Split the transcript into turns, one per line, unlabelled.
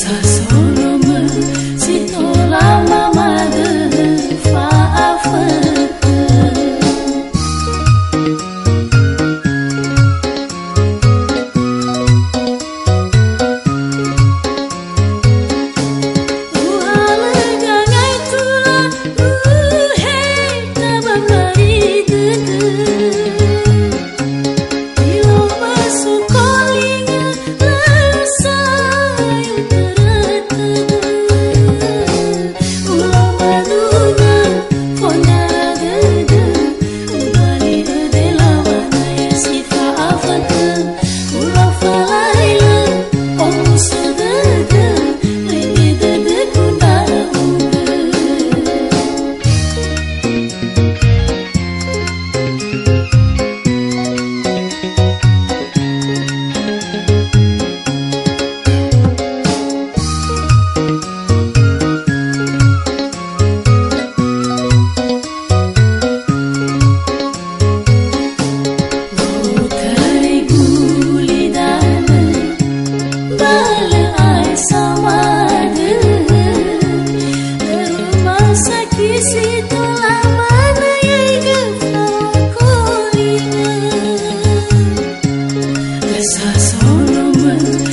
Sasa 草木。